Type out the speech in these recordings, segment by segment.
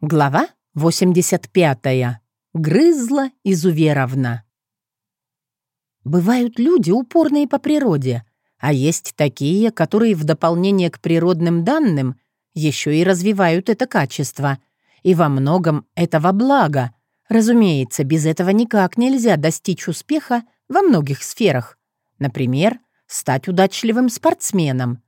Глава 85. Грызла изуверовна. Бывают люди, упорные по природе, а есть такие, которые в дополнение к природным данным еще и развивают это качество. И во многом это во благо. Разумеется, без этого никак нельзя достичь успеха во многих сферах. Например, стать удачливым спортсменом.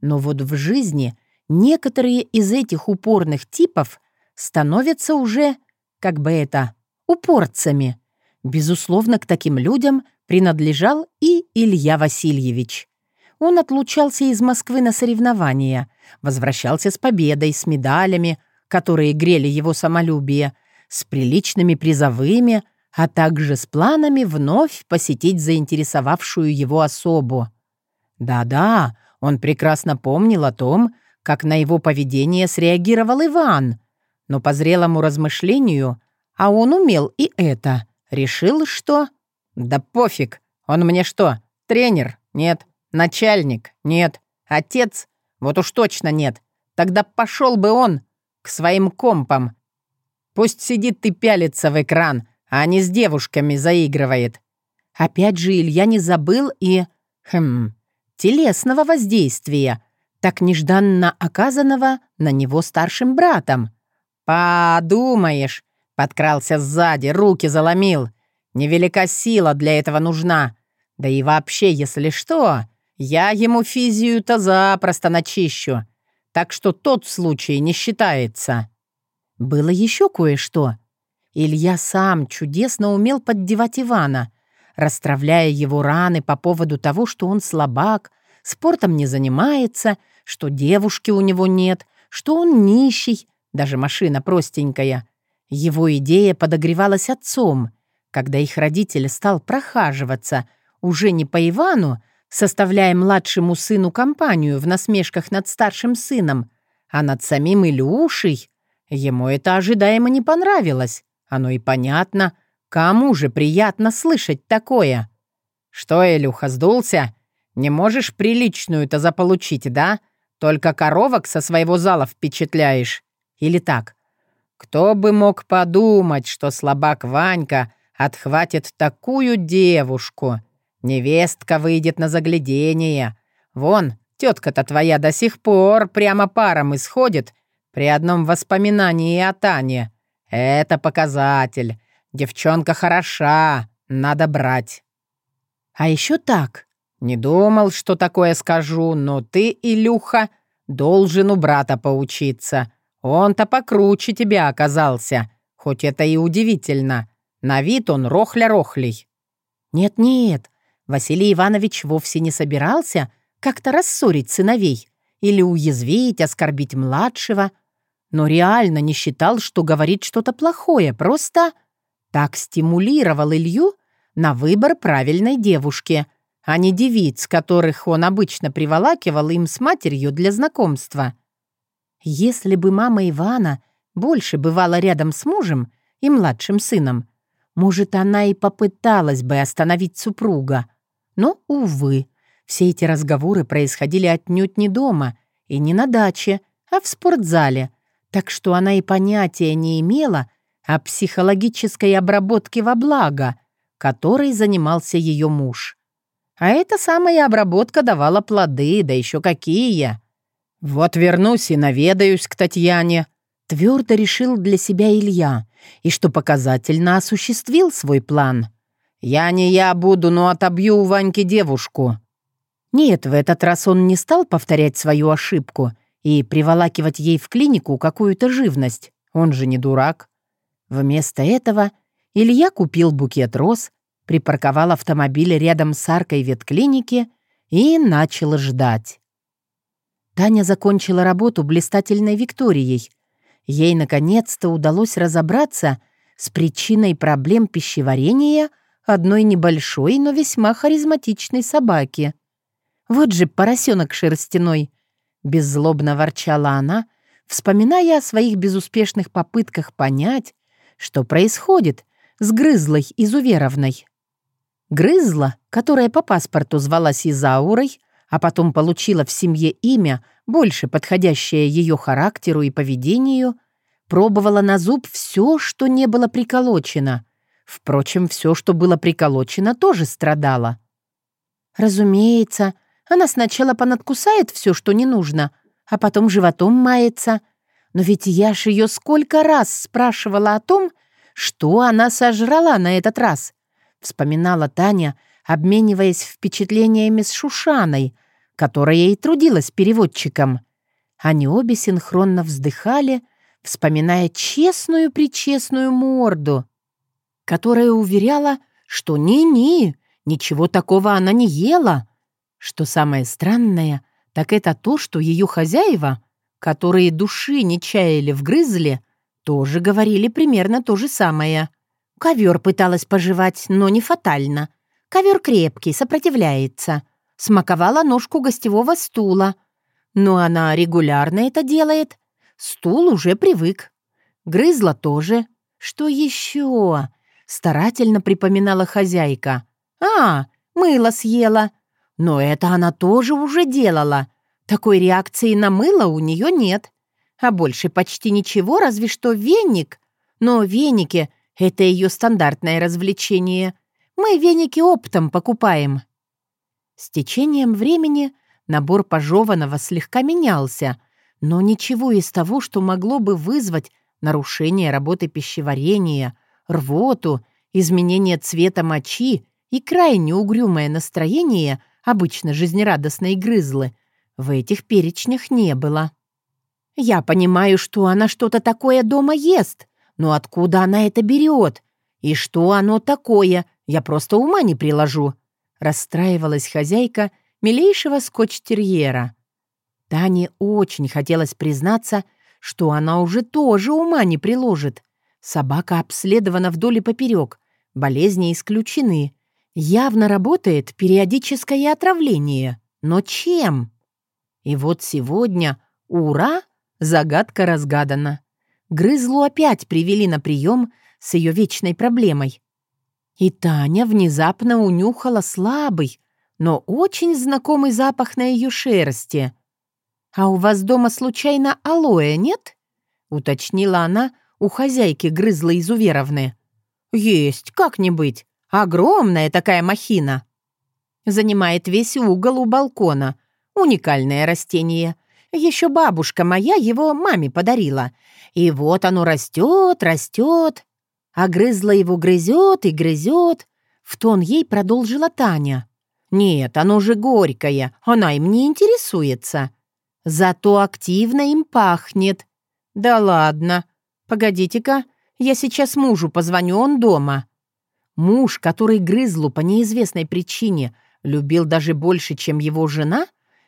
Но вот в жизни некоторые из этих упорных типов – становятся уже, как бы это, упорцами. Безусловно, к таким людям принадлежал и Илья Васильевич. Он отлучался из Москвы на соревнования, возвращался с победой, с медалями, которые грели его самолюбие, с приличными призовыми, а также с планами вновь посетить заинтересовавшую его особу. Да-да, он прекрасно помнил о том, как на его поведение среагировал Иван, но по зрелому размышлению, а он умел и это, решил, что... Да пофиг, он мне что, тренер? Нет. Начальник? Нет. Отец? Вот уж точно нет. Тогда пошел бы он к своим компам. Пусть сидит и пялится в экран, а не с девушками заигрывает. Опять же Илья не забыл и... Хм... Телесного воздействия, так нежданно оказанного на него старшим братом. «Подумаешь!» — подкрался сзади, руки заломил. «Невелика сила для этого нужна. Да и вообще, если что, я ему физию-то запросто начищу. Так что тот случай не считается». Было еще кое-что. Илья сам чудесно умел поддевать Ивана, расстравляя его раны по поводу того, что он слабак, спортом не занимается, что девушки у него нет, что он нищий, даже машина простенькая. Его идея подогревалась отцом, когда их родитель стал прохаживаться, уже не по Ивану, составляя младшему сыну компанию в насмешках над старшим сыном, а над самим Илюшей. Ему это ожидаемо не понравилось. Оно и понятно. Кому же приятно слышать такое? «Что, Илюха, сдулся? Не можешь приличную-то заполучить, да? Только коровок со своего зала впечатляешь. Или так. Кто бы мог подумать, что слабак Ванька отхватит такую девушку? Невестка выйдет на заглядение. Вон, тетка-то твоя до сих пор прямо паром исходит при одном воспоминании о Тане. Это показатель. Девчонка хороша, надо брать. А еще так. Не думал, что такое скажу, но ты, Илюха, должен у брата поучиться. Он-то покруче тебя оказался, хоть это и удивительно. На вид он рохля-рохлей». «Нет-нет, Василий Иванович вовсе не собирался как-то рассорить сыновей или уязвить, оскорбить младшего, но реально не считал, что говорит что-то плохое, просто так стимулировал Илью на выбор правильной девушки, а не девиц, которых он обычно приволакивал им с матерью для знакомства. Если бы мама Ивана больше бывала рядом с мужем и младшим сыном, может, она и попыталась бы остановить супруга. Но, увы, все эти разговоры происходили отнюдь не дома и не на даче, а в спортзале, так что она и понятия не имела о психологической обработке во благо, которой занимался ее муж. А эта самая обработка давала плоды, да еще какие! «Вот вернусь и наведаюсь к Татьяне», — твердо решил для себя Илья, и что показательно осуществил свой план. «Я не я буду, но отобью у Ваньки девушку». Нет, в этот раз он не стал повторять свою ошибку и приволакивать ей в клинику какую-то живность. Он же не дурак. Вместо этого Илья купил букет роз, припарковал автомобиль рядом с аркой ветклиники и начал ждать. Таня закончила работу блистательной Викторией. Ей наконец-то удалось разобраться с причиной проблем пищеварения одной небольшой, но весьма харизматичной собаки. «Вот же поросенок шерстяной!» — беззлобно ворчала она, вспоминая о своих безуспешных попытках понять, что происходит с Грызлой Изуверовной. Грызла, которая по паспорту звалась Изаурой, а потом получила в семье имя, больше подходящее ее характеру и поведению, пробовала на зуб все, что не было приколочено. Впрочем, все, что было приколочено, тоже страдало. Разумеется, она сначала понадкусает все, что не нужно, а потом животом мается. Но ведь я ж ее сколько раз спрашивала о том, что она сожрала на этот раз. Вспоминала Таня, обмениваясь впечатлениями с Шушаной, которая и трудилась переводчиком. Они обе синхронно вздыхали, вспоминая честную-причестную морду, которая уверяла, что ни-ни, ничего такого она не ела. Что самое странное, так это то, что ее хозяева, которые души не чаяли в грызле, тоже говорили примерно то же самое. Ковер пыталась пожевать, но не фатально. Ковер крепкий, сопротивляется. Смаковала ножку гостевого стула. Но она регулярно это делает. Стул уже привык. Грызла тоже. Что еще? Старательно припоминала хозяйка. А, мыло съела. Но это она тоже уже делала. Такой реакции на мыло у нее нет. А больше почти ничего, разве что веник. Но веники — это ее стандартное развлечение. Мы веники оптом покупаем. С течением времени набор пожеванного слегка менялся, но ничего из того, что могло бы вызвать нарушение работы пищеварения, рвоту, изменение цвета мочи и крайне угрюмое настроение обычно жизнерадостной грызлы, в этих перечнях не было. Я понимаю, что она что-то такое дома ест, но откуда она это берет? И что оно такое, я просто ума не приложу. Расстраивалась хозяйка милейшего скотч-терьера. Тане очень хотелось признаться, что она уже тоже ума не приложит. Собака обследована вдоль и поперек, болезни исключены. Явно работает периодическое отравление. Но чем? И вот сегодня, ура, загадка разгадана. Грызлу опять привели на прием с ее вечной проблемой. И Таня внезапно унюхала слабый, но очень знакомый запах на ее шерсти. «А у вас дома случайно алоэ нет?» — уточнила она у хозяйки Грызлы Изуверовны. «Есть, как не быть. Огромная такая махина. Занимает весь угол у балкона. Уникальное растение. Еще бабушка моя его маме подарила. И вот оно растет, растет. А грызла его грызет и грызет. В тон ей продолжила Таня. Нет, оно же горькое, она им не интересуется. Зато активно им пахнет. Да ладно. Погодите-ка, я сейчас мужу позвоню, он дома. Муж, который грызлу по неизвестной причине любил даже больше, чем его жена,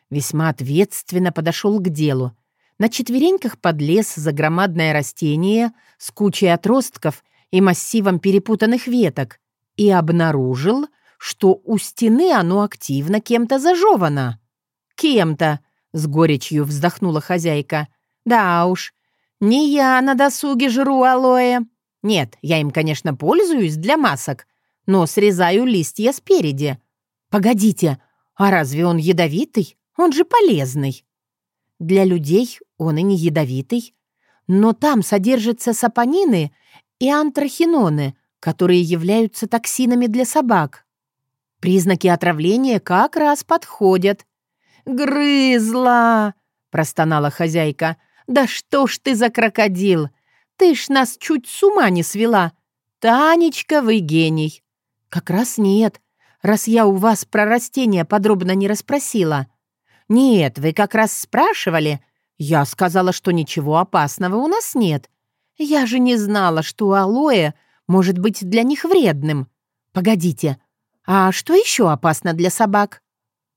весьма ответственно подошел к делу. На четвереньках подлез за громадное растение с кучей отростков и массивом перепутанных веток и обнаружил, что у стены оно активно кем-то зажевано. «Кем-то», — с горечью вздохнула хозяйка. «Да уж, не я на досуге жру алоэ. Нет, я им, конечно, пользуюсь для масок, но срезаю листья спереди. Погодите, а разве он ядовитый? Он же полезный. Для людей он и не ядовитый, но там содержатся сапонины и антрахиноны, которые являются токсинами для собак. Признаки отравления как раз подходят. «Грызла!» — простонала хозяйка. «Да что ж ты за крокодил! Ты ж нас чуть с ума не свела! Танечка, вы гений!» «Как раз нет, раз я у вас про растения подробно не расспросила». «Нет, вы как раз спрашивали. Я сказала, что ничего опасного у нас нет. Я же не знала, что алоэ может быть для них вредным. Погодите, а что еще опасно для собак?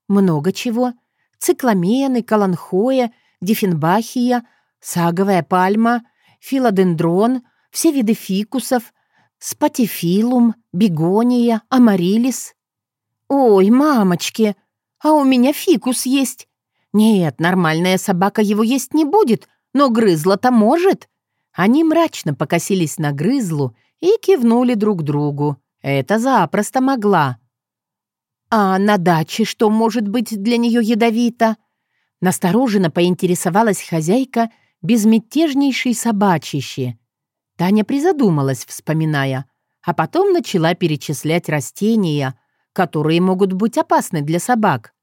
Много чего. Цикламены, каланхоя, диффенбахия, саговая пальма, филодендрон, все виды фикусов, спатифилум, бегония, амарилис. Ой, мамочки, а у меня фикус есть. Нет, нормальная собака его есть не будет, но грызла-то может. Они мрачно покосились на грызлу и кивнули друг другу. Это запросто могла. «А на даче что может быть для нее ядовито?» Настороженно поинтересовалась хозяйка безмятежнейший собачище. Таня призадумалась, вспоминая, а потом начала перечислять растения, которые могут быть опасны для собак.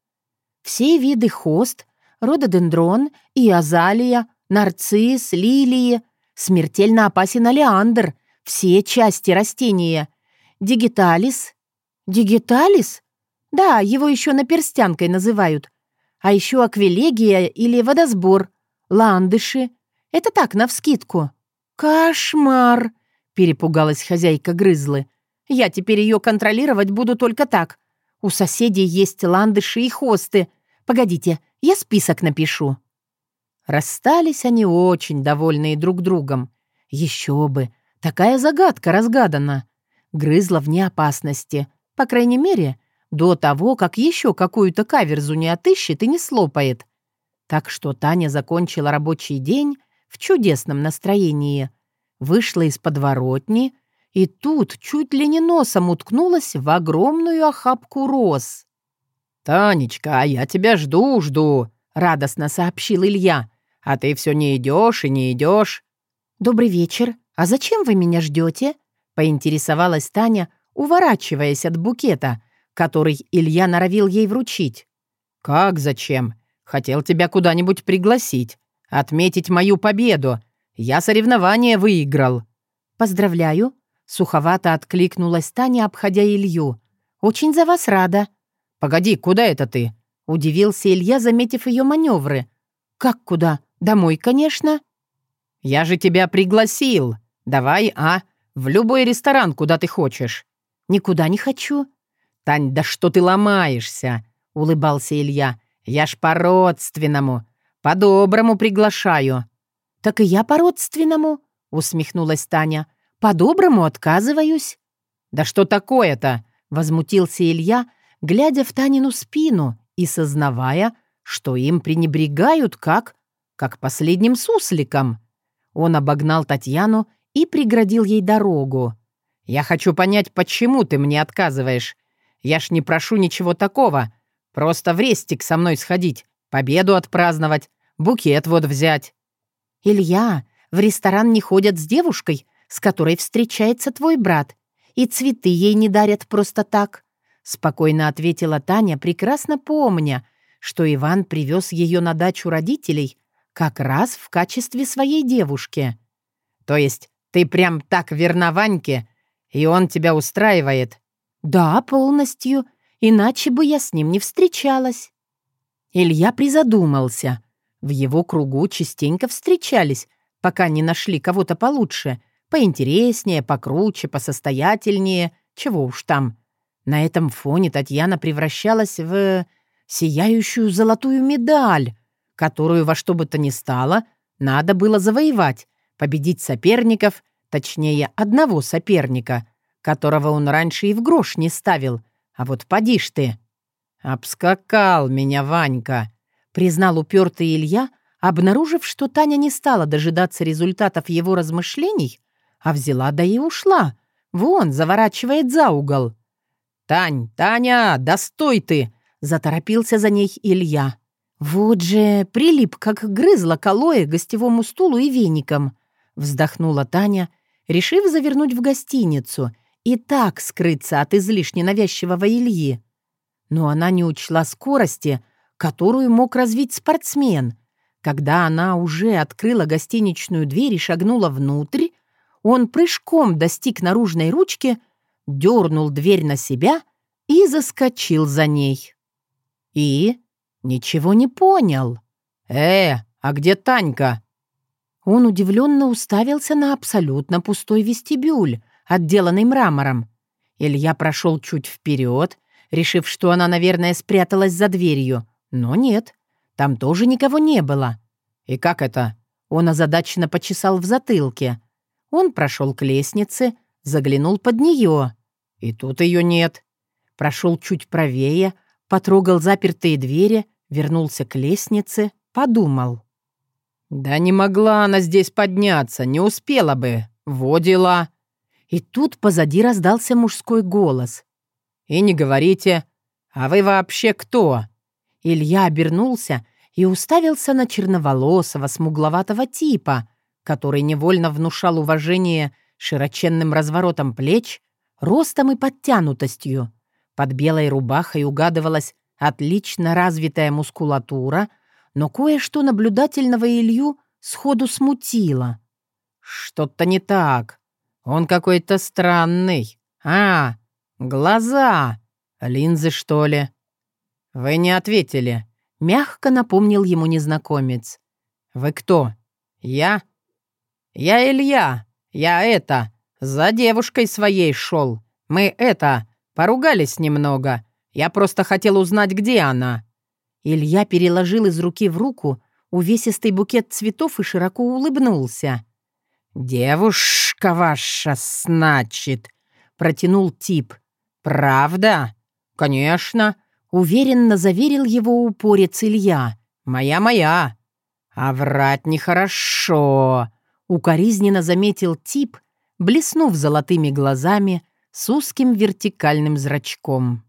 Все виды хост, рододендрон и азалия, нарцисс, лилии, смертельно опасен олеандр, все части растения, дигиталис. Дигиталис? Да, его еще наперстянкой называют. А еще аквилегия или водосбор, ландыши. Это так, навскидку. «Кошмар!» — перепугалась хозяйка грызлы. «Я теперь ее контролировать буду только так. У соседей есть ландыши и хосты. Погодите, я список напишу». Расстались они очень довольные друг другом. Еще бы, такая загадка разгадана. Грызла вне опасности. По крайней мере, до того, как еще какую-то каверзу не отыщет и не слопает. Так что Таня закончила рабочий день в чудесном настроении. Вышла из подворотни и тут чуть ли не носом уткнулась в огромную охапку роз. «Танечка, а я тебя жду, жду», — радостно сообщил Илья. «А ты все не идешь и не идешь». «Добрый вечер. А зачем вы меня ждете? поинтересовалась Таня, уворачиваясь от букета, который Илья норовил ей вручить. «Как зачем? Хотел тебя куда-нибудь пригласить, отметить мою победу. Я соревнование выиграл». «Поздравляю», — суховато откликнулась Таня, обходя Илью. «Очень за вас рада». «Погоди, куда это ты?» — удивился Илья, заметив ее маневры. «Как куда? Домой, конечно». «Я же тебя пригласил. Давай, а? В любой ресторан, куда ты хочешь». «Никуда не хочу». «Тань, да что ты ломаешься?» — улыбался Илья. «Я ж по-родственному. По-доброму приглашаю». «Так и я по-родственному», — усмехнулась Таня. «По-доброму отказываюсь». «Да что такое-то?» — возмутился Илья, глядя в Танину спину и сознавая, что им пренебрегают как... как последним сусликом. Он обогнал Татьяну и преградил ей дорогу. «Я хочу понять, почему ты мне отказываешь. Я ж не прошу ничего такого. Просто в рестик со мной сходить, победу отпраздновать, букет вот взять». «Илья, в ресторан не ходят с девушкой, с которой встречается твой брат, и цветы ей не дарят просто так», — спокойно ответила Таня, прекрасно помня, что Иван привез ее на дачу родителей как раз в качестве своей девушки. «То есть ты прям так верна Ваньке, и он тебя устраивает?» «Да, полностью иначе бы я с ним не встречалась». Илья призадумался. В его кругу частенько встречались, пока не нашли кого-то получше, поинтереснее, покруче, посостоятельнее, чего уж там. На этом фоне Татьяна превращалась в сияющую золотую медаль, которую во что бы то ни стало надо было завоевать, победить соперников, точнее, одного соперника, которого он раньше и в грош не ставил, а вот поди ж ты. «Обскакал меня Ванька», — признал упертый Илья, обнаружив, что Таня не стала дожидаться результатов его размышлений, а взяла да и ушла. Вон, заворачивает за угол. «Тань, Таня, да ты!» — заторопился за ней Илья. «Вот же прилип, как грызла колоя гостевому стулу и веником», — вздохнула Таня, решив завернуть в гостиницу — и так скрыться от излишне навязчивого Ильи. Но она не учла скорости, которую мог развить спортсмен. Когда она уже открыла гостиничную дверь и шагнула внутрь, он прыжком достиг наружной ручки, дернул дверь на себя и заскочил за ней. И ничего не понял. «Э, а где Танька?» Он удивленно уставился на абсолютно пустой вестибюль, отделанный мрамором. Илья прошел чуть вперед, решив, что она, наверное, спряталась за дверью. Но нет, там тоже никого не было. И как это? Он озадаченно почесал в затылке. Он прошел к лестнице, заглянул под нее. И тут ее нет. Прошел чуть правее, потрогал запертые двери, вернулся к лестнице, подумал. «Да не могла она здесь подняться, не успела бы. Во дела. И тут позади раздался мужской голос. «И не говорите. А вы вообще кто?» Илья обернулся и уставился на черноволосого, смугловатого типа, который невольно внушал уважение широченным разворотом плеч, ростом и подтянутостью. Под белой рубахой угадывалась отлично развитая мускулатура, но кое-что наблюдательного Илью сходу смутило. «Что-то не так. Он какой-то странный. А, глаза! Линзы, что ли?» «Вы не ответили», — мягко напомнил ему незнакомец. «Вы кто? Я?» «Я Илья. Я это, за девушкой своей шел. Мы это, поругались немного. Я просто хотел узнать, где она». Илья переложил из руки в руку увесистый букет цветов и широко улыбнулся. «Девушка ваша, значит», — протянул тип. «Правда?» «Конечно», — уверенно заверил его упорец Илья. «Моя-моя». «А врать нехорошо», — укоризненно заметил тип, блеснув золотыми глазами с узким вертикальным зрачком.